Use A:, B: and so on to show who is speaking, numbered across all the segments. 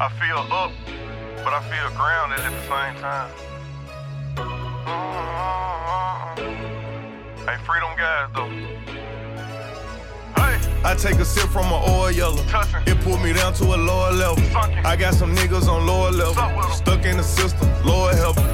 A: I feel up, but I feel grounded at the same time. Mm-hmm. Hey, freedom guys though. Hey.
B: I take a sip from an oil yellow.
A: Touching.
B: It pulled me down to a lower level.
A: Sunken.
B: I got some niggas on lower level.
A: Suck with 'em.
B: Stuck in the system, Lord help. 'em.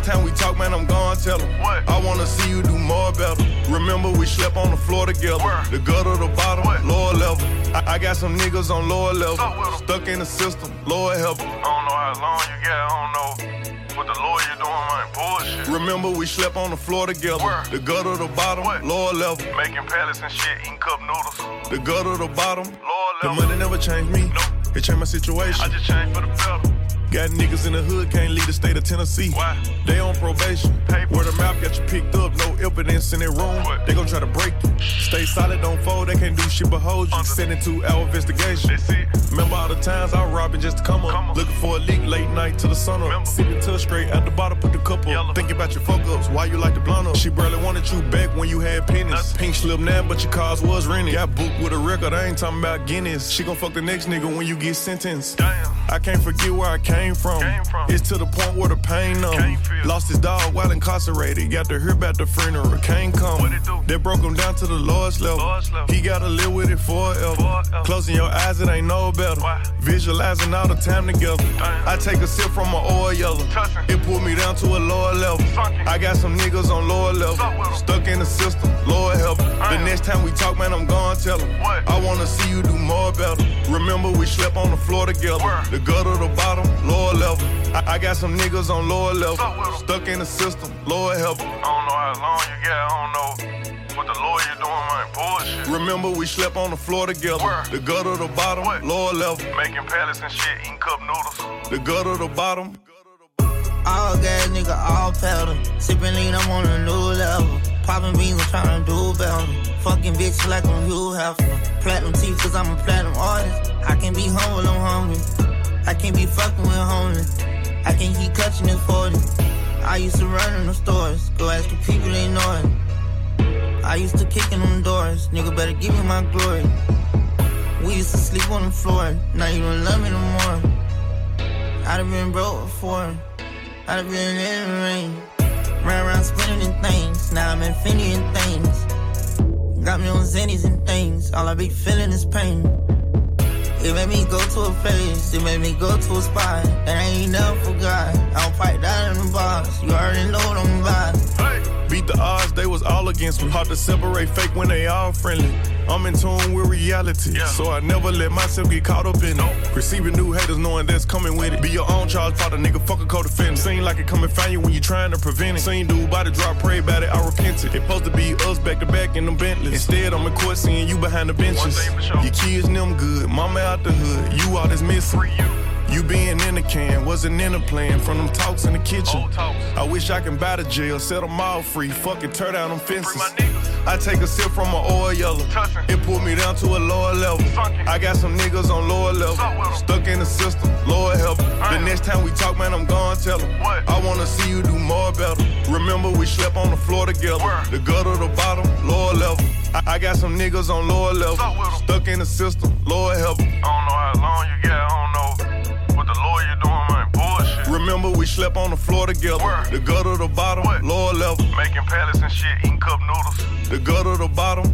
B: Next time we talk, man, I'm gonna tell them.
A: What?
B: I wanna see you do more better. Remember, we slept on the floor together.
A: Where?
B: The gutter, the bottom,
A: What?
B: lower level. I, I got some niggas on lower level.
A: Suck with 'em.
B: Stuck in the system, Lord help. 'em.
A: I don't know how long you got, I don't know what the lawyer doing.
B: Remember, we slept on the floor together.
A: Where?
B: The gutter, the bottom,
A: What?
B: lower level.
A: Making pallets and shit, eating cup noodles.
B: The gutter, the bottom.
A: Lower level.
B: The money never changed me.
A: Nope.
B: It changed my situation.
A: I just changed for the better.
B: Got niggas in the hood, can't leave the state of Tennessee.
A: Why?
B: They on probation.
A: Papers.
B: Where the mouth got you picked up, no evidence in their room.
A: What?
B: They gon' try to break you. Stay solid, don't fold, they can't do shit but hold you.
A: Under-
B: Send it to our investigation.
A: That's it.
B: Remember all the times I was robbing just to come up.
A: Come up.
B: Looking for a leak late night to the sun up.
A: Remember.
B: Sipping touch straight at the bottom, put the cup up.
A: Yellow.
B: Thinking about your fuck ups, why you like the blunt up. She barely wanted you back when you had pennies.
A: Nothing.
B: Pink slip now, but your cars was rented. Got booked with a record, I ain't talking about Guinness. She gon' fuck the next nigga when you get sentenced.
A: Damn.
B: I can't forget where I came from.
A: Came from.
B: It's to the point where the pain numb. Lost his dog while incarcerated. Got to hear about the funeral. Can't come. They broke him down to the lowest level.
A: Lowest level.
B: He gotta live with it forever.
A: Forever.
B: Closing your eyes, it ain't no better.
A: Why?
B: Visualizing all the time together. I take a sip from an oil yellow. It pulled me down to a lower level. I got some niggas on lower level.
A: Suck with 'em.
B: Stuck in the system. Lord help. The next time we talk, man, I'm gonna tell them. I wanna see you do more better. Remember, we slept on the floor together. The gutter, the bottom, lower level. I, I got some niggas on lower level.
A: Suck with 'em.
B: Stuck in the system. Lord help.
A: I don't know how long you got, I don't know what the lawyer doing, man. Bullshit.
B: Remember, we slept on the floor together.
A: Where?
B: The gutter, the bottom,
A: What?
B: lower level.
A: Making pallets and shit, eating cup noodles.
B: The gutter, the bottom.
C: All gas, nigga, all pedal. Sippin' lean, I'm on a new level. Poppin' beans, I'm tryna do better. Fucking bitch like I'm Hugh Hefner. Platinum teeth, cause I'm a platinum artist. I can't be humble, I'm hungry. I can't be fucking with homeless. I can't keep clutching this 40. I used to run in the stores. Go ask the people they know it. I used to kick in them doors. Nigga better give me my glory. We used to sleep on the floor. Now you don't love me no more. I'd have been broke before. I'd have been in the rain. Ran around spinning in things. Now I'm infinity in things. Got me on zennies and things. All I be feeling is pain. It made me go to a place. It made me go to a spot that I ain't never forgot. I don't fight that in the box. You already know what I'm about.
A: Hey,
B: Beat the odds, they against me. Hard to separate fake when they all friendly. I'm in tune with reality,
A: Yeah.
B: so I never let myself get caught up in it. Receiving new haters, knowing that's coming with it. Be your own charge, father, nigga, fuck a co-defendant. Seem like it come and find you when you trying to prevent it. Seen dude body drop, pray about it, I repent it. Supposed to be us back to back in them Bentleys. Instead, I'm in court seeing you behind the benches.
A: sure.
B: Your kids them good, mama out the hood, you all that's missing.
A: free you.
B: You being in the can wasn't in the plan from them talks in the kitchen. I wish I can buy the jail, set them all free, fucking tear down them fences. I take a sip from an oil yellow. It pulled me down to a lower level. I got some niggas on lower level.
A: Suck with 'em.
B: Stuck in the system, Lord help. The next time we talk, man, I'm gonna tell them. I wanna see you do more better. Remember, we slept on the floor together. The gutter, the bottom, lower level. I, got some niggas on lower level.
A: Suck with 'em.
B: Stuck in the system, Lord help. 'em.
A: I don't know how long you got, I don't know
B: Remember, we slept on the floor together.
A: Where?
B: The gutter, the bottom,
A: What?
B: lower level.
A: Making pallets and shit, eating cup noodles.
B: The gutter, the bottom,